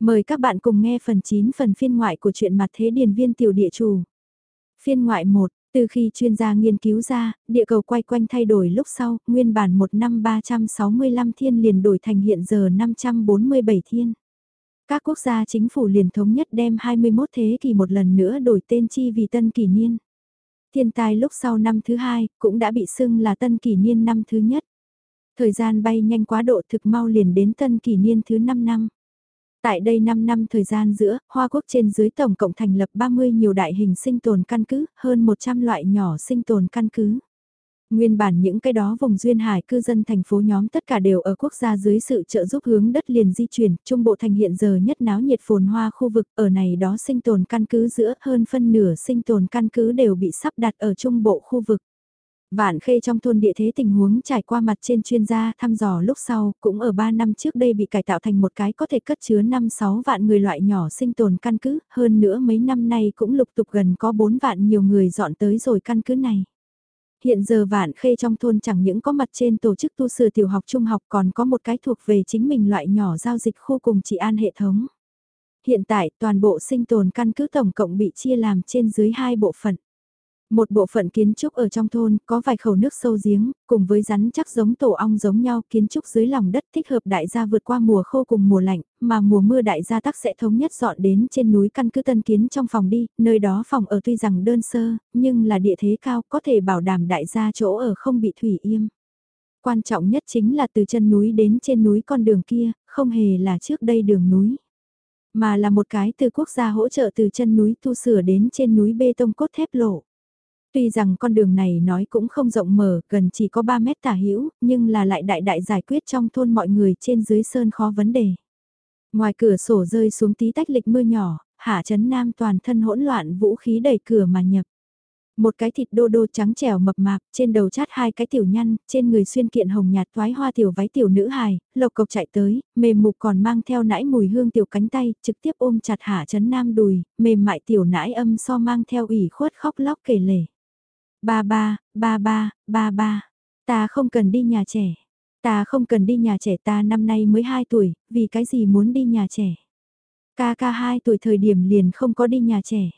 Mời các bạn cùng nghe phần 9 phần phiên ngoại của truyện mặt thế điền viên tiểu địa chủ. Phiên ngoại 1, từ khi chuyên gia nghiên cứu ra, địa cầu quay quanh thay đổi lúc sau, nguyên bản một năm 365 thiên liền đổi thành hiện giờ 547 thiên. Các quốc gia chính phủ liền thống nhất đem 21 thế kỷ một lần nữa đổi tên chi vì tân kỷ niên. Thiên tai lúc sau năm thứ hai cũng đã bị xưng là tân kỷ niên năm thứ nhất. Thời gian bay nhanh quá độ thực mau liền đến tân kỷ niên thứ 5 năm. Tại đây 5 năm thời gian giữa, Hoa Quốc trên dưới tổng cộng thành lập 30 nhiều đại hình sinh tồn căn cứ, hơn 100 loại nhỏ sinh tồn căn cứ. Nguyên bản những cái đó vùng duyên hải cư dân thành phố nhóm tất cả đều ở quốc gia dưới sự trợ giúp hướng đất liền di chuyển, trung bộ thành hiện giờ nhất náo nhiệt phồn hoa khu vực, ở này đó sinh tồn căn cứ giữa hơn phân nửa sinh tồn căn cứ đều bị sắp đặt ở trung bộ khu vực. Vạn khê trong thôn địa thế tình huống trải qua mặt trên chuyên gia thăm dò lúc sau, cũng ở 3 năm trước đây bị cải tạo thành một cái có thể cất chứa 5-6 vạn người loại nhỏ sinh tồn căn cứ, hơn nữa mấy năm nay cũng lục tục gần có 4 vạn nhiều người dọn tới rồi căn cứ này. Hiện giờ vạn khê trong thôn chẳng những có mặt trên tổ chức tu sửa tiểu học trung học còn có một cái thuộc về chính mình loại nhỏ giao dịch khu cùng trị an hệ thống. Hiện tại toàn bộ sinh tồn căn cứ tổng cộng bị chia làm trên dưới hai bộ phận. Một bộ phận kiến trúc ở trong thôn có vài khẩu nước sâu giếng, cùng với rắn chắc giống tổ ong giống nhau kiến trúc dưới lòng đất thích hợp đại gia vượt qua mùa khô cùng mùa lạnh, mà mùa mưa đại gia tắc sẽ thống nhất dọn đến trên núi căn cứ tân kiến trong phòng đi, nơi đó phòng ở tuy rằng đơn sơ, nhưng là địa thế cao có thể bảo đảm đại gia chỗ ở không bị thủy yêm. Quan trọng nhất chính là từ chân núi đến trên núi con đường kia, không hề là trước đây đường núi mà là một cái từ quốc gia hỗ trợ từ chân núi tu sửa đến trên núi bê tông cốt thép lộ. Tuy rằng con đường này nói cũng không rộng mở, gần chỉ có 3 mét tả hữu nhưng là lại đại đại giải quyết trong thôn mọi người trên dưới sơn khó vấn đề. Ngoài cửa sổ rơi xuống tí tách lịch mưa nhỏ, hạ chấn nam toàn thân hỗn loạn vũ khí đẩy cửa mà nhập. Một cái thịt đô đô trắng trẻo mập mạp, trên đầu chát hai cái tiểu nhăn, trên người xuyên kiện hồng nhạt toái hoa tiểu váy tiểu nữ hài, lộc cộc chạy tới, mềm mục còn mang theo nãi mùi hương tiểu cánh tay, trực tiếp ôm chặt hạ chấn nam đùi, mềm mại tiểu nãi âm so mang theo ủy khuất khóc lóc kể lể. Ba ba, ba ba, ba ba, ta không cần đi nhà trẻ. Ta không cần đi nhà trẻ ta năm nay mới 2 tuổi, vì cái gì muốn đi nhà trẻ. Ca ca 2 tuổi thời điểm liền không có đi nhà trẻ.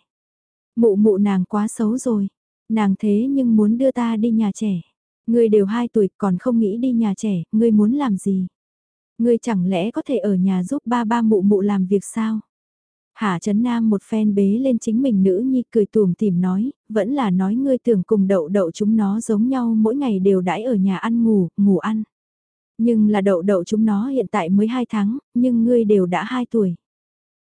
Mụ mụ nàng quá xấu rồi. Nàng thế nhưng muốn đưa ta đi nhà trẻ. Ngươi đều 2 tuổi còn không nghĩ đi nhà trẻ, ngươi muốn làm gì? Ngươi chẳng lẽ có thể ở nhà giúp ba ba mụ mụ làm việc sao? Hạ Trấn Nam một phen bế lên chính mình nữ nhi cười tùm tìm nói, vẫn là nói ngươi tưởng cùng đậu đậu chúng nó giống nhau mỗi ngày đều đãi ở nhà ăn ngủ, ngủ ăn. Nhưng là đậu đậu chúng nó hiện tại mới 2 tháng, nhưng ngươi đều đã 2 tuổi.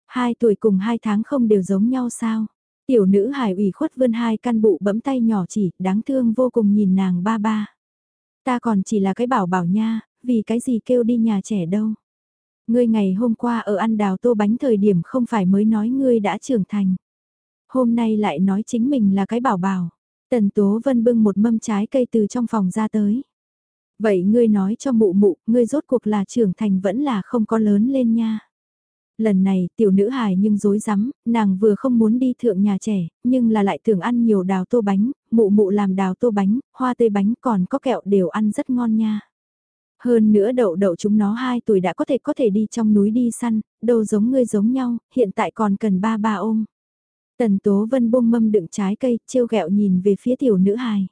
2 tuổi cùng 2 tháng không đều giống nhau sao? Tiểu nữ hải ủy khuất vươn hai căn bụ bấm tay nhỏ chỉ, đáng thương vô cùng nhìn nàng ba ba. Ta còn chỉ là cái bảo bảo nha, vì cái gì kêu đi nhà trẻ đâu. Ngươi ngày hôm qua ở ăn đào tô bánh thời điểm không phải mới nói ngươi đã trưởng thành. Hôm nay lại nói chính mình là cái bảo bảo. Tần Tố Vân bưng một mâm trái cây từ trong phòng ra tới. Vậy ngươi nói cho mụ mụ, ngươi rốt cuộc là trưởng thành vẫn là không có lớn lên nha. Lần này tiểu nữ hài nhưng dối rắm nàng vừa không muốn đi thượng nhà trẻ, nhưng là lại thường ăn nhiều đào tô bánh, mụ mụ làm đào tô bánh, hoa tây bánh còn có kẹo đều ăn rất ngon nha. Hơn nữa đậu đậu chúng nó 2 tuổi đã có thể có thể đi trong núi đi săn, đâu giống ngươi giống nhau, hiện tại còn cần ba ba ôm. Tần Tố Vân buông mâm đựng trái cây, trêu ghẹo nhìn về phía tiểu nữ hài.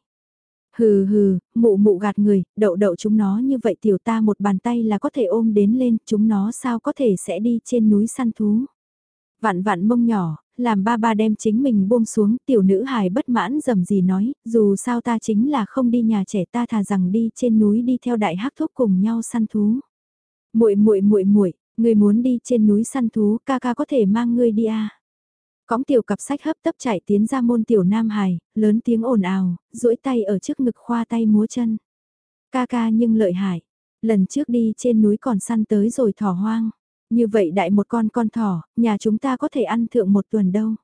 Hừ hừ, mụ mụ gạt người, đậu đậu chúng nó như vậy tiểu ta một bàn tay là có thể ôm đến lên, chúng nó sao có thể sẽ đi trên núi săn thú. Vạn vạn mông nhỏ, làm ba ba đem chính mình buông xuống, tiểu nữ hài bất mãn dầm gì nói, dù sao ta chính là không đi nhà trẻ ta thà rằng đi trên núi đi theo đại hắc thúc cùng nhau săn thú. Muội muội muội muội, người muốn đi trên núi săn thú, ca ca có thể mang ngươi đi à? Cõng tiểu cặp sách hấp tấp chạy tiến ra môn tiểu nam hài, lớn tiếng ồn ào, duỗi tay ở trước ngực khoa tay múa chân. Ca ca nhưng lợi hại, lần trước đi trên núi còn săn tới rồi thỏ hoang. Như vậy đại một con con thỏ, nhà chúng ta có thể ăn thượng một tuần đâu.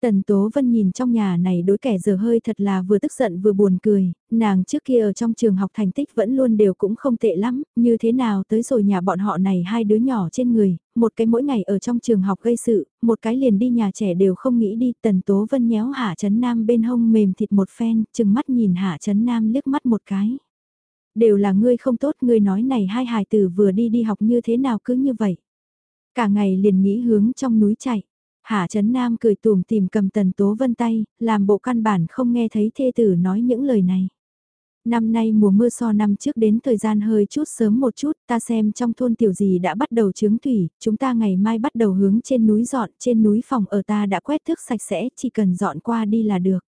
Tần Tố Vân nhìn trong nhà này đối kẻ giờ hơi thật là vừa tức giận vừa buồn cười, nàng trước kia ở trong trường học thành tích vẫn luôn đều cũng không tệ lắm, như thế nào tới rồi nhà bọn họ này hai đứa nhỏ trên người, một cái mỗi ngày ở trong trường học gây sự, một cái liền đi nhà trẻ đều không nghĩ đi, Tần Tố Vân nhéo Hạ Trấn Nam bên hông mềm thịt một phen, chừng mắt nhìn Hạ Trấn Nam liếc mắt một cái. Đều là ngươi không tốt, ngươi nói này hai hài tử vừa đi đi học như thế nào cứ như vậy. Cả ngày liền nghĩ hướng trong núi chạy. Hạ Trấn Nam cười tùm tìm cầm Tần Tố Vân tay, làm bộ căn bản không nghe thấy thê tử nói những lời này. Năm nay mùa mưa so năm trước đến thời gian hơi chút sớm một chút, ta xem trong thôn tiểu gì đã bắt đầu trướng thủy, chúng ta ngày mai bắt đầu hướng trên núi dọn, trên núi phòng ở ta đã quét thước sạch sẽ, chỉ cần dọn qua đi là được.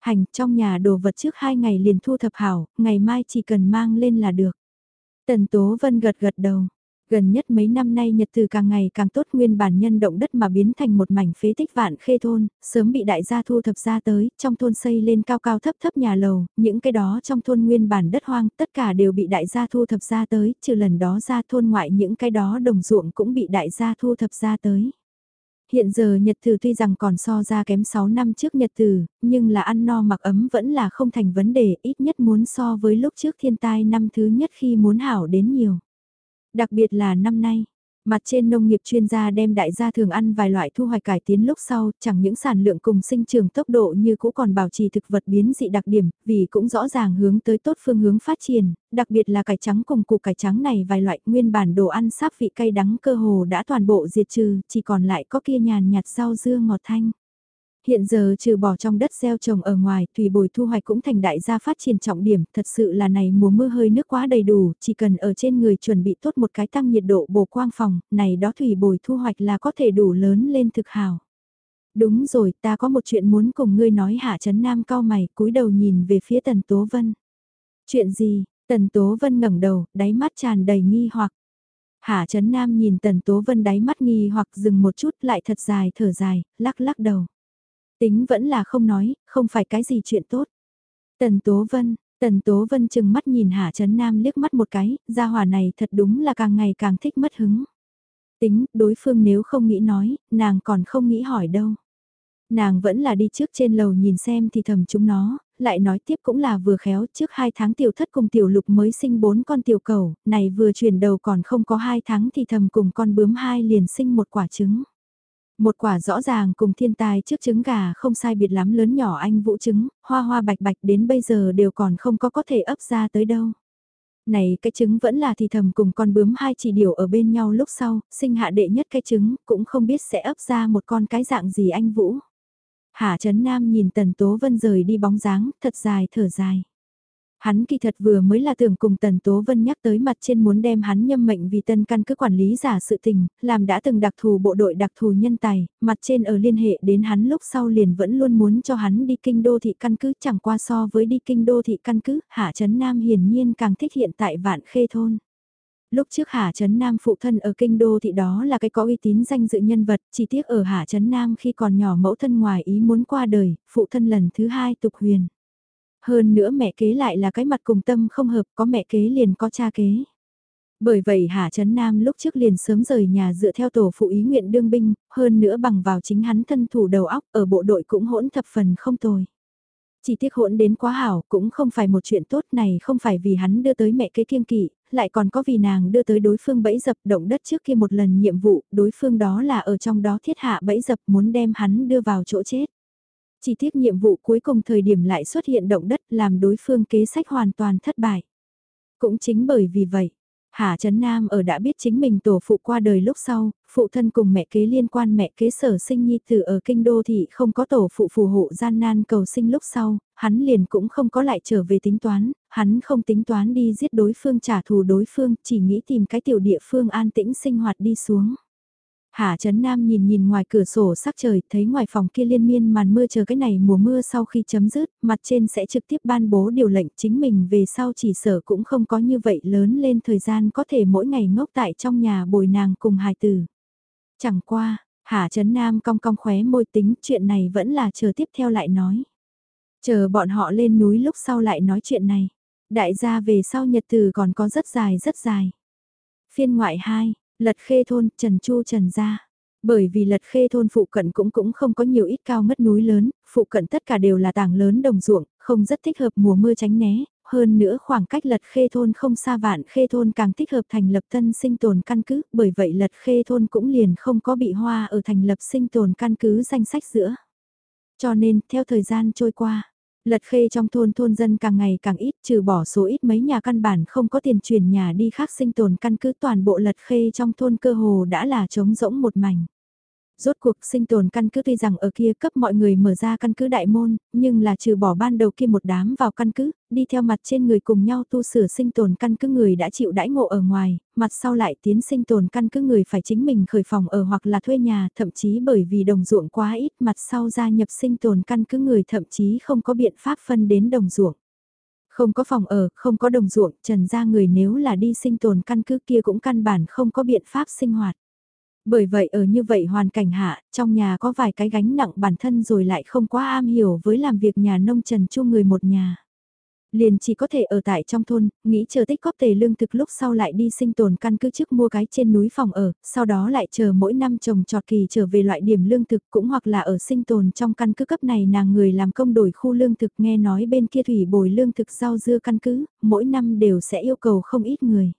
Hành, trong nhà đồ vật trước hai ngày liền thu thập hảo, ngày mai chỉ cần mang lên là được. Tần Tố Vân gật gật đầu. Gần nhất mấy năm nay nhật từ càng ngày càng tốt nguyên bản nhân động đất mà biến thành một mảnh phế tích vạn khê thôn, sớm bị đại gia thu thập ra tới, trong thôn xây lên cao cao thấp thấp nhà lầu, những cái đó trong thôn nguyên bản đất hoang, tất cả đều bị đại gia thu thập ra tới, trừ lần đó ra thôn ngoại những cái đó đồng ruộng cũng bị đại gia thu thập ra tới. Hiện giờ nhật từ tuy rằng còn so ra kém 6 năm trước nhật từ, nhưng là ăn no mặc ấm vẫn là không thành vấn đề, ít nhất muốn so với lúc trước thiên tai năm thứ nhất khi muốn hảo đến nhiều. Đặc biệt là năm nay, mặt trên nông nghiệp chuyên gia đem đại gia thường ăn vài loại thu hoạch cải tiến lúc sau, chẳng những sản lượng cùng sinh trường tốc độ như cũ còn bảo trì thực vật biến dị đặc điểm, vì cũng rõ ràng hướng tới tốt phương hướng phát triển, đặc biệt là cải trắng cùng củ cải trắng này vài loại nguyên bản đồ ăn sáp vị cay đắng cơ hồ đã toàn bộ diệt trừ, chỉ còn lại có kia nhàn nhạt rau dưa ngọt thanh. Hiện giờ trừ bỏ trong đất gieo trồng ở ngoài, thủy bồi thu hoạch cũng thành đại gia phát triển trọng điểm, thật sự là này mùa mưa hơi nước quá đầy đủ, chỉ cần ở trên người chuẩn bị tốt một cái tăng nhiệt độ bổ quang phòng, này đó thủy bồi thu hoạch là có thể đủ lớn lên thực hào. Đúng rồi, ta có một chuyện muốn cùng ngươi nói hạ chấn nam cao mày, cúi đầu nhìn về phía Tần Tố Vân. Chuyện gì? Tần Tố Vân ngẩng đầu, đáy mắt tràn đầy nghi hoặc. Hạ chấn nam nhìn Tần Tố Vân đáy mắt nghi hoặc dừng một chút lại thật dài thở dài, lắc lắc đầu. Tính vẫn là không nói, không phải cái gì chuyện tốt. Tần Tố Vân, Tần Tố Vân chừng mắt nhìn Hạ Trấn Nam liếc mắt một cái, gia hỏa này thật đúng là càng ngày càng thích mất hứng. Tính, đối phương nếu không nghĩ nói, nàng còn không nghĩ hỏi đâu. Nàng vẫn là đi trước trên lầu nhìn xem thì thầm chúng nó, lại nói tiếp cũng là vừa khéo trước hai tháng tiểu thất cùng tiểu lục mới sinh bốn con tiểu cầu, này vừa chuyển đầu còn không có hai tháng thì thầm cùng con bướm hai liền sinh một quả trứng. Một quả rõ ràng cùng thiên tai trước trứng gà không sai biệt lắm lớn nhỏ anh vũ trứng, hoa hoa bạch bạch đến bây giờ đều còn không có có thể ấp ra tới đâu. Này cái trứng vẫn là thì thầm cùng con bướm hai chỉ điều ở bên nhau lúc sau, sinh hạ đệ nhất cái trứng, cũng không biết sẽ ấp ra một con cái dạng gì anh vũ. Hạ Trấn Nam nhìn Tần Tố Vân rời đi bóng dáng, thật dài thở dài. Hắn kỳ thật vừa mới là tưởng cùng Tần Tố Vân nhắc tới mặt trên muốn đem hắn nhâm mệnh vì tân căn cứ quản lý giả sự tình, làm đã từng đặc thù bộ đội đặc thù nhân tài, mặt trên ở liên hệ đến hắn lúc sau liền vẫn luôn muốn cho hắn đi kinh đô thị căn cứ chẳng qua so với đi kinh đô thị căn cứ, Hạ Trấn Nam hiển nhiên càng thích hiện tại vạn khê thôn. Lúc trước Hà Trấn Nam phụ thân ở kinh đô thị đó là cái có uy tín danh dự nhân vật, chỉ tiếc ở Hà Trấn Nam khi còn nhỏ mẫu thân ngoài ý muốn qua đời, phụ thân lần thứ hai tục huyền. Hơn nữa mẹ kế lại là cái mặt cùng tâm không hợp, có mẹ kế liền có cha kế. Bởi vậy Hà Trấn Nam lúc trước liền sớm rời nhà dựa theo tổ phụ ý nguyện đương binh, hơn nữa bằng vào chính hắn thân thủ đầu óc ở bộ đội cũng hỗn thập phần không tồi. Chỉ tiếc hỗn đến quá hảo cũng không phải một chuyện tốt này không phải vì hắn đưa tới mẹ kế kiêng kỵ, lại còn có vì nàng đưa tới đối phương bẫy dập động đất trước kia một lần nhiệm vụ, đối phương đó là ở trong đó thiết hạ bẫy dập muốn đem hắn đưa vào chỗ chết. Chỉ tiếc nhiệm vụ cuối cùng thời điểm lại xuất hiện động đất làm đối phương kế sách hoàn toàn thất bại. Cũng chính bởi vì vậy, Hà Trấn Nam ở đã biết chính mình tổ phụ qua đời lúc sau, phụ thân cùng mẹ kế liên quan mẹ kế sở sinh nhi tử ở kinh đô thì không có tổ phụ phù hộ gian nan cầu sinh lúc sau, hắn liền cũng không có lại trở về tính toán, hắn không tính toán đi giết đối phương trả thù đối phương, chỉ nghĩ tìm cái tiểu địa phương an tĩnh sinh hoạt đi xuống. Hạ Trấn Nam nhìn nhìn ngoài cửa sổ sắc trời, thấy ngoài phòng kia liên miên màn mưa chờ cái này mùa mưa sau khi chấm dứt, mặt trên sẽ trực tiếp ban bố điều lệnh chính mình về sau chỉ sở cũng không có như vậy lớn lên thời gian có thể mỗi ngày ngốc tại trong nhà bồi nàng cùng hài tử. Chẳng qua, Hạ Trấn Nam cong cong khóe môi tính chuyện này vẫn là chờ tiếp theo lại nói. Chờ bọn họ lên núi lúc sau lại nói chuyện này. Đại gia về sau nhật từ còn có rất dài rất dài. Phiên ngoại 2 Lật khê thôn, Trần Chu Trần gia. Bởi vì lật khê thôn phụ cận cũng cũng không có nhiều ít cao mất núi lớn, phụ cận tất cả đều là tảng lớn đồng ruộng, không rất thích hợp mùa mưa tránh né, hơn nữa khoảng cách lật khê thôn không xa vạn khê thôn càng thích hợp thành lập tân sinh tồn căn cứ, bởi vậy lật khê thôn cũng liền không có bị hoa ở thành lập sinh tồn căn cứ danh sách giữa. Cho nên, theo thời gian trôi qua, Lật khê trong thôn thôn dân càng ngày càng ít, trừ bỏ số ít mấy nhà căn bản không có tiền chuyển nhà đi khác sinh tồn căn cứ toàn bộ lật khê trong thôn cơ hồ đã là trống rỗng một mảnh. Rốt cuộc sinh tồn căn cứ tuy rằng ở kia cấp mọi người mở ra căn cứ đại môn, nhưng là trừ bỏ ban đầu kia một đám vào căn cứ, đi theo mặt trên người cùng nhau tu sửa sinh tồn căn cứ người đã chịu đãi ngộ ở ngoài, mặt sau lại tiến sinh tồn căn cứ người phải chính mình khởi phòng ở hoặc là thuê nhà, thậm chí bởi vì đồng ruộng quá ít mặt sau gia nhập sinh tồn căn cứ người thậm chí không có biện pháp phân đến đồng ruộng. Không có phòng ở, không có đồng ruộng, trần ra người nếu là đi sinh tồn căn cứ kia cũng căn bản không có biện pháp sinh hoạt. Bởi vậy ở như vậy hoàn cảnh hạ, trong nhà có vài cái gánh nặng bản thân rồi lại không quá am hiểu với làm việc nhà nông trần chu người một nhà. Liền chỉ có thể ở tại trong thôn, nghĩ chờ tích góp tề lương thực lúc sau lại đi sinh tồn căn cứ trước mua cái trên núi phòng ở, sau đó lại chờ mỗi năm trồng trọt kỳ trở về loại điểm lương thực cũng hoặc là ở sinh tồn trong căn cứ cấp này nàng người làm công đổi khu lương thực nghe nói bên kia thủy bồi lương thực rau dưa căn cứ, mỗi năm đều sẽ yêu cầu không ít người.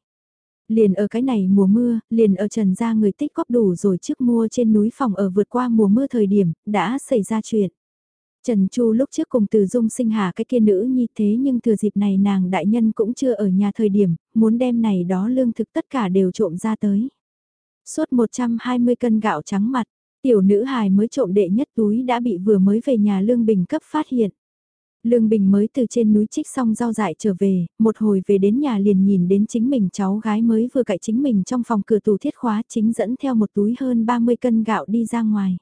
Liền ở cái này mùa mưa, liền ở trần gia người tích góp đủ rồi trước mua trên núi phòng ở vượt qua mùa mưa thời điểm, đã xảy ra chuyện. Trần Chu lúc trước cùng từ dung sinh hạ cái kia nữ như thế nhưng thừa dịp này nàng đại nhân cũng chưa ở nhà thời điểm, muốn đem này đó lương thực tất cả đều trộm ra tới. Suốt 120 cân gạo trắng mặt, tiểu nữ hài mới trộm đệ nhất túi đã bị vừa mới về nhà lương bình cấp phát hiện. Lương Bình mới từ trên núi trích xong rau dại trở về, một hồi về đến nhà liền nhìn đến chính mình cháu gái mới vừa cậy chính mình trong phòng cửa tủ thiết khóa chính dẫn theo một túi hơn 30 cân gạo đi ra ngoài.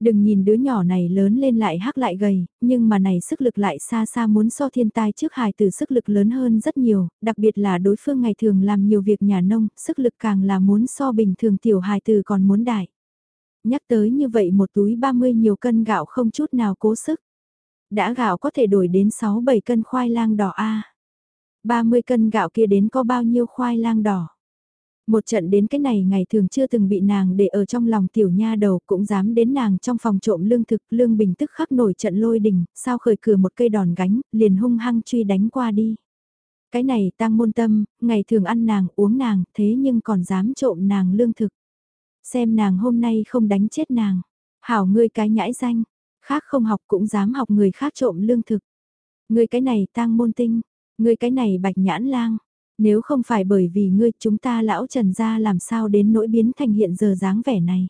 Đừng nhìn đứa nhỏ này lớn lên lại hắc lại gầy, nhưng mà này sức lực lại xa xa muốn so thiên tai trước hài từ sức lực lớn hơn rất nhiều, đặc biệt là đối phương ngày thường làm nhiều việc nhà nông, sức lực càng là muốn so bình thường tiểu hài từ còn muốn đại. Nhắc tới như vậy một túi 30 nhiều cân gạo không chút nào cố sức đã gạo có thể đổi đến 6-7 cân khoai lang đỏ A. 30 cân gạo kia đến có bao nhiêu khoai lang đỏ. Một trận đến cái này ngày thường chưa từng bị nàng để ở trong lòng tiểu nha đầu cũng dám đến nàng trong phòng trộm lương thực lương bình tức khắc nổi trận lôi đình, sao khởi cửa một cây đòn gánh, liền hung hăng truy đánh qua đi. Cái này tăng môn tâm, ngày thường ăn nàng uống nàng thế nhưng còn dám trộm nàng lương thực. Xem nàng hôm nay không đánh chết nàng. Hảo ngươi cái nhãi danh, Khác không học cũng dám học người khác trộm lương thực. Người cái này tang môn tinh, người cái này bạch nhãn lang. Nếu không phải bởi vì ngươi chúng ta lão trần gia làm sao đến nỗi biến thành hiện giờ dáng vẻ này.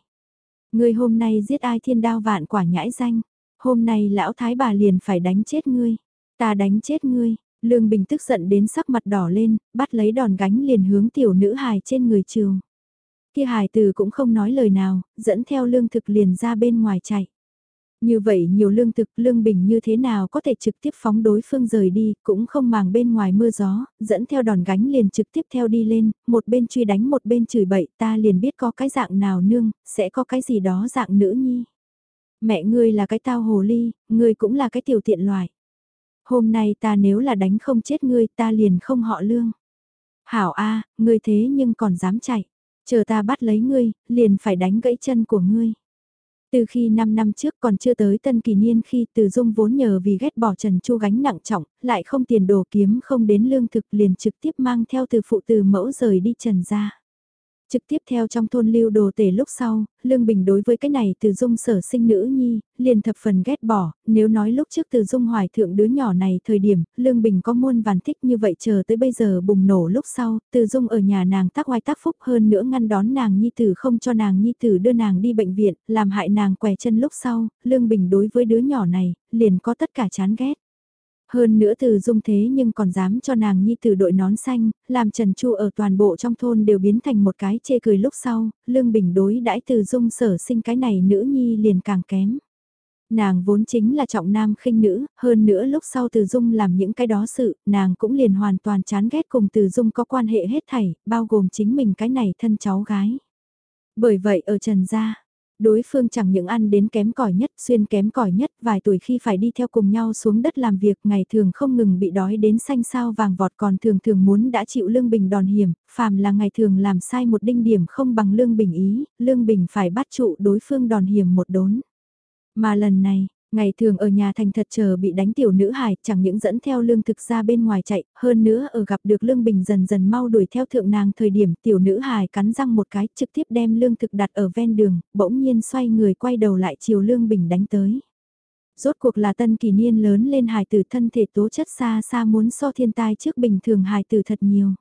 Ngươi hôm nay giết ai thiên đao vạn quả nhãi danh. Hôm nay lão thái bà liền phải đánh chết ngươi. Ta đánh chết ngươi. Lương Bình tức giận đến sắc mặt đỏ lên, bắt lấy đòn gánh liền hướng tiểu nữ hài trên người trường. Kia hài từ cũng không nói lời nào, dẫn theo lương thực liền ra bên ngoài chạy. Như vậy nhiều lương thực lương bình như thế nào có thể trực tiếp phóng đối phương rời đi, cũng không màng bên ngoài mưa gió, dẫn theo đòn gánh liền trực tiếp theo đi lên, một bên truy đánh một bên chửi bậy ta liền biết có cái dạng nào nương, sẽ có cái gì đó dạng nữ nhi. Mẹ ngươi là cái tao hồ ly, ngươi cũng là cái tiểu tiện loại. Hôm nay ta nếu là đánh không chết ngươi ta liền không họ lương. Hảo A, ngươi thế nhưng còn dám chạy. Chờ ta bắt lấy ngươi, liền phải đánh gãy chân của ngươi. Từ khi 5 năm trước còn chưa tới tân kỳ niên khi Từ Dung vốn nhờ vì ghét bỏ Trần Chu gánh nặng trọng, lại không tiền đồ kiếm không đến lương thực liền trực tiếp mang theo từ phụ từ mẫu rời đi Trần ra. Trực tiếp theo trong thôn lưu đồ tể lúc sau, Lương Bình đối với cái này từ dung sở sinh nữ nhi, liền thập phần ghét bỏ, nếu nói lúc trước từ dung hoài thượng đứa nhỏ này thời điểm, Lương Bình có muôn vàn thích như vậy chờ tới bây giờ bùng nổ lúc sau, từ dung ở nhà nàng tác oai tác phúc hơn nữa ngăn đón nàng nhi tử không cho nàng nhi tử đưa nàng đi bệnh viện, làm hại nàng què chân lúc sau, Lương Bình đối với đứa nhỏ này, liền có tất cả chán ghét. Hơn nữa từ dung thế nhưng còn dám cho nàng nhi từ đội nón xanh, làm Trần Chu ở toàn bộ trong thôn đều biến thành một cái chê cười lúc sau, lương bình đối đãi từ dung sở sinh cái này nữ nhi liền càng kém. Nàng vốn chính là trọng nam khinh nữ, hơn nữa lúc sau từ dung làm những cái đó sự, nàng cũng liền hoàn toàn chán ghét cùng từ dung có quan hệ hết thảy, bao gồm chính mình cái này thân cháu gái. Bởi vậy ở Trần Gia, đối phương chẳng những ăn đến kém cỏi nhất, xuyên kém cỏi nhất, vài tuổi khi phải đi theo cùng nhau xuống đất làm việc, ngày thường không ngừng bị đói đến xanh sao vàng vọt còn thường thường muốn đã chịu lương bình đòn hiểm, phàm là ngày thường làm sai một đinh điểm không bằng lương bình ý, lương bình phải bắt trụ đối phương đòn hiểm một đốn. Mà lần này, Ngày thường ở nhà thành thật chờ bị đánh tiểu nữ hài, chẳng những dẫn theo lương thực ra bên ngoài chạy, hơn nữa ở gặp được lương bình dần dần mau đuổi theo thượng nàng thời điểm tiểu nữ hài cắn răng một cái trực tiếp đem lương thực đặt ở ven đường, bỗng nhiên xoay người quay đầu lại chiều lương bình đánh tới. Rốt cuộc là tân kỳ niên lớn lên hài tử thân thể tố chất xa xa muốn so thiên tai trước bình thường hài tử thật nhiều.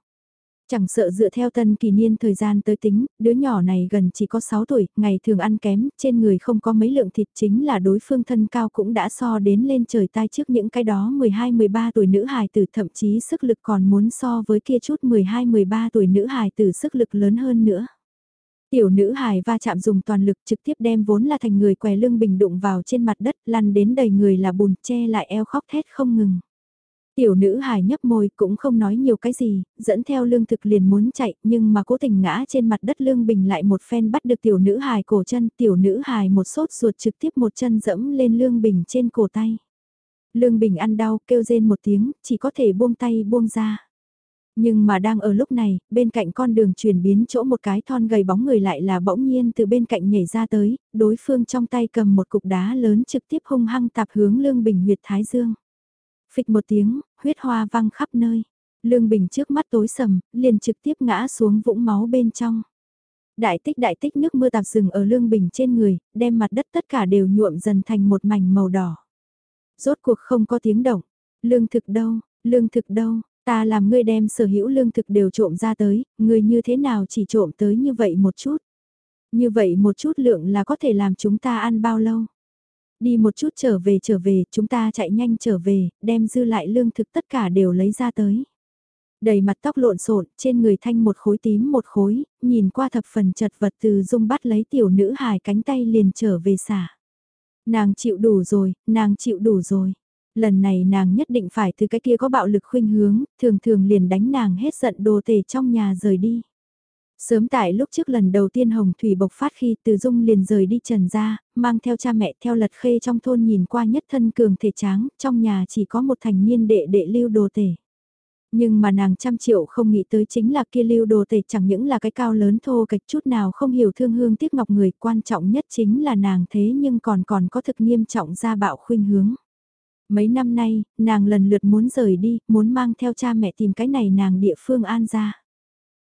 Chẳng sợ dựa theo tân kỳ niên thời gian tới tính, đứa nhỏ này gần chỉ có 6 tuổi, ngày thường ăn kém, trên người không có mấy lượng thịt chính là đối phương thân cao cũng đã so đến lên trời tai trước những cái đó 12-13 tuổi nữ hài tử thậm chí sức lực còn muốn so với kia chút 12-13 tuổi nữ hài tử sức lực lớn hơn nữa. Tiểu nữ hài va chạm dùng toàn lực trực tiếp đem vốn là thành người què lưng bình đụng vào trên mặt đất lăn đến đầy người là bùn che lại eo khóc thét không ngừng. Tiểu nữ hài nhấp môi cũng không nói nhiều cái gì, dẫn theo lương thực liền muốn chạy nhưng mà cố tình ngã trên mặt đất lương bình lại một phen bắt được tiểu nữ hài cổ chân, tiểu nữ hài một sốt ruột trực tiếp một chân dẫm lên lương bình trên cổ tay. Lương bình ăn đau kêu rên một tiếng, chỉ có thể buông tay buông ra. Nhưng mà đang ở lúc này, bên cạnh con đường chuyển biến chỗ một cái thon gầy bóng người lại là bỗng nhiên từ bên cạnh nhảy ra tới, đối phương trong tay cầm một cục đá lớn trực tiếp hung hăng tạp hướng lương bình huyệt thái dương. Phịch một tiếng, huyết hoa văng khắp nơi. Lương Bình trước mắt tối sầm, liền trực tiếp ngã xuống vũng máu bên trong. Đại tích đại tích nước mưa tạp rừng ở Lương Bình trên người, đem mặt đất tất cả đều nhuộm dần thành một mảnh màu đỏ. Rốt cuộc không có tiếng động. Lương thực đâu, lương thực đâu, ta làm ngươi đem sở hữu lương thực đều trộm ra tới, ngươi như thế nào chỉ trộm tới như vậy một chút. Như vậy một chút lượng là có thể làm chúng ta ăn bao lâu. Đi một chút trở về trở về, chúng ta chạy nhanh trở về, đem dư lại lương thực tất cả đều lấy ra tới. Đầy mặt tóc lộn xộn, trên người thanh một khối tím một khối, nhìn qua thập phần chật vật từ dung bắt lấy tiểu nữ hài cánh tay liền trở về xả. Nàng chịu đủ rồi, nàng chịu đủ rồi. Lần này nàng nhất định phải từ cái kia có bạo lực khuynh hướng, thường thường liền đánh nàng hết giận đồ tể trong nhà rời đi. Sớm tại lúc trước lần đầu tiên Hồng Thủy bộc phát khi Từ Dung liền rời đi trần ra, mang theo cha mẹ theo lật khê trong thôn nhìn qua nhất thân cường thể tráng, trong nhà chỉ có một thành niên đệ đệ lưu đồ tể. Nhưng mà nàng trăm triệu không nghĩ tới chính là kia lưu đồ tể chẳng những là cái cao lớn thô kịch chút nào không hiểu thương hương tiếc ngọc người quan trọng nhất chính là nàng thế nhưng còn còn có thực nghiêm trọng ra bạo khuynh hướng. Mấy năm nay, nàng lần lượt muốn rời đi, muốn mang theo cha mẹ tìm cái này nàng địa phương an ra.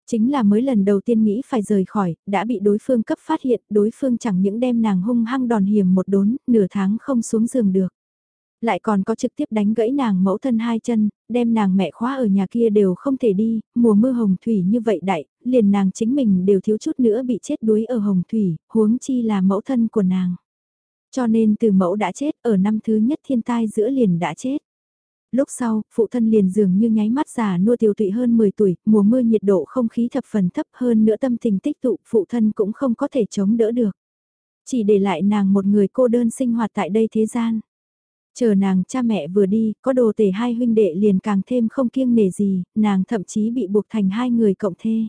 Chính là mới lần đầu tiên nghĩ phải rời khỏi, đã bị đối phương cấp phát hiện, đối phương chẳng những đem nàng hung hăng đòn hiểm một đốn, nửa tháng không xuống giường được. Lại còn có trực tiếp đánh gãy nàng mẫu thân hai chân, đem nàng mẹ khóa ở nhà kia đều không thể đi, mùa mưa hồng thủy như vậy đại, liền nàng chính mình đều thiếu chút nữa bị chết đuối ở hồng thủy, huống chi là mẫu thân của nàng. Cho nên từ mẫu đã chết ở năm thứ nhất thiên tai giữa liền đã chết. Lúc sau, phụ thân liền dường như nháy mắt già nua tiểu tụy hơn 10 tuổi, mùa mưa nhiệt độ không khí thập phần thấp hơn nữa tâm tình tích tụ, phụ thân cũng không có thể chống đỡ được. Chỉ để lại nàng một người cô đơn sinh hoạt tại đây thế gian. Chờ nàng cha mẹ vừa đi, có đồ tể hai huynh đệ liền càng thêm không kiêng nể gì, nàng thậm chí bị buộc thành hai người cộng thê.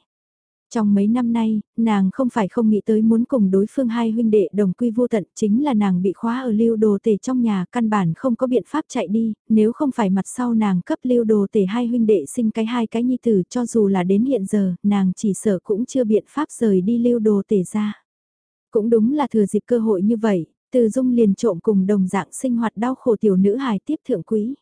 Trong mấy năm nay, nàng không phải không nghĩ tới muốn cùng đối phương hai huynh đệ đồng quy vô tận, chính là nàng bị khóa ở lưu đồ tể trong nhà, căn bản không có biện pháp chạy đi, nếu không phải mặt sau nàng cấp lưu đồ tể hai huynh đệ sinh cái hai cái nhi tử cho dù là đến hiện giờ, nàng chỉ sợ cũng chưa biện pháp rời đi lưu đồ tể ra. Cũng đúng là thừa dịp cơ hội như vậy, từ dung liền trộm cùng đồng dạng sinh hoạt đau khổ tiểu nữ hài tiếp thượng quý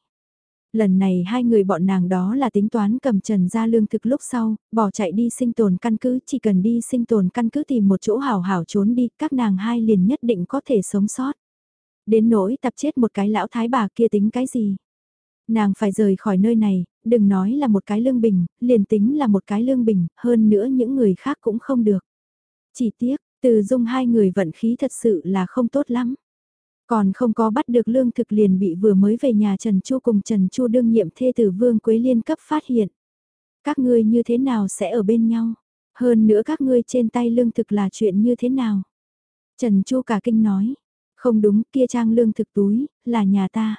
lần này hai người bọn nàng đó là tính toán cầm trần ra lương thực lúc sau, bỏ chạy đi sinh tồn căn cứ, chỉ cần đi sinh tồn căn cứ tìm một chỗ hảo hảo trốn đi, các nàng hai liền nhất định có thể sống sót. Đến nỗi tập chết một cái lão thái bà kia tính cái gì? Nàng phải rời khỏi nơi này, đừng nói là một cái lương bình, liền tính là một cái lương bình, hơn nữa những người khác cũng không được. Chỉ tiếc, từ dung hai người vận khí thật sự là không tốt lắm. Còn không có bắt được lương thực liền bị vừa mới về nhà Trần Chu cùng Trần Chu đương nhiệm thê tử Vương Quế Liên cấp phát hiện. Các ngươi như thế nào sẽ ở bên nhau? Hơn nữa các ngươi trên tay lương thực là chuyện như thế nào? Trần Chu cả kinh nói. Không đúng kia trang lương thực túi, là nhà ta.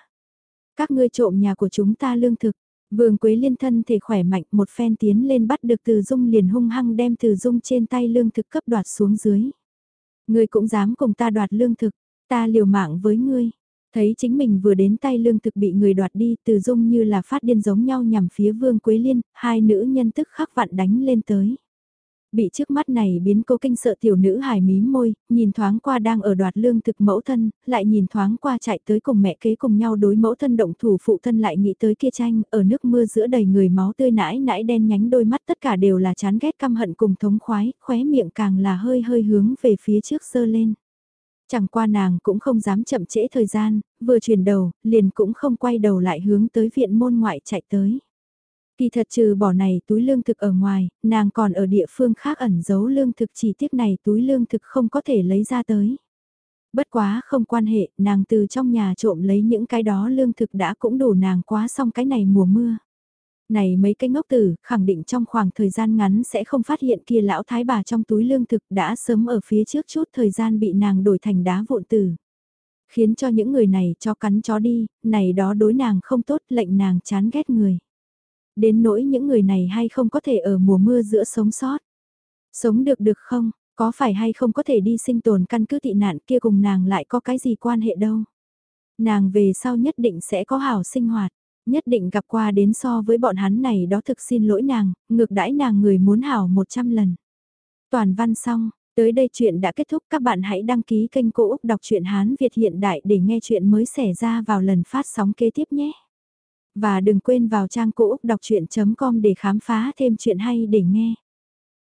Các ngươi trộm nhà của chúng ta lương thực. Vương Quế Liên thân thể khỏe mạnh một phen tiến lên bắt được Từ Dung liền hung hăng đem Từ Dung trên tay lương thực cấp đoạt xuống dưới. Ngươi cũng dám cùng ta đoạt lương thực, Ta liều mạng với ngươi. Thấy chính mình vừa đến tay lương thực bị người đoạt đi từ dung như là phát điên giống nhau nhằm phía vương Quế Liên, hai nữ nhân tức khắc vặn đánh lên tới. Bị trước mắt này biến cô kinh sợ tiểu nữ hài mí môi, nhìn thoáng qua đang ở đoạt lương thực mẫu thân, lại nhìn thoáng qua chạy tới cùng mẹ kế cùng nhau đối mẫu thân động thủ phụ thân lại nghĩ tới kia tranh, ở nước mưa giữa đầy người máu tươi nãi nãi đen nhánh đôi mắt tất cả đều là chán ghét căm hận cùng thống khoái, khóe miệng càng là hơi hơi hướng về phía trước sơ lên. Chẳng qua nàng cũng không dám chậm trễ thời gian, vừa chuyển đầu, liền cũng không quay đầu lại hướng tới viện môn ngoại chạy tới. Kỳ thật trừ bỏ này túi lương thực ở ngoài, nàng còn ở địa phương khác ẩn giấu lương thực chỉ tiếc này túi lương thực không có thể lấy ra tới. Bất quá không quan hệ, nàng từ trong nhà trộm lấy những cái đó lương thực đã cũng đủ nàng quá xong cái này mùa mưa. Này mấy cái ngốc tử, khẳng định trong khoảng thời gian ngắn sẽ không phát hiện kia lão thái bà trong túi lương thực đã sớm ở phía trước chút thời gian bị nàng đổi thành đá vụn tử. Khiến cho những người này cho cắn chó đi, này đó đối nàng không tốt lệnh nàng chán ghét người. Đến nỗi những người này hay không có thể ở mùa mưa giữa sống sót. Sống được được không, có phải hay không có thể đi sinh tồn căn cứ tị nạn kia cùng nàng lại có cái gì quan hệ đâu. Nàng về sau nhất định sẽ có hảo sinh hoạt, nhất định gặp qua đến so với bọn hắn này đó thực xin lỗi nàng, ngược đãi nàng người muốn hảo 100 lần. Toàn văn xong, tới đây chuyện đã kết thúc các bạn hãy đăng ký kênh Cô Úc Đọc truyện Hán Việt hiện đại để nghe chuyện mới xảy ra vào lần phát sóng kế tiếp nhé. Và đừng quên vào trang cô úc đọc chuyện.com để khám phá thêm chuyện hay để nghe.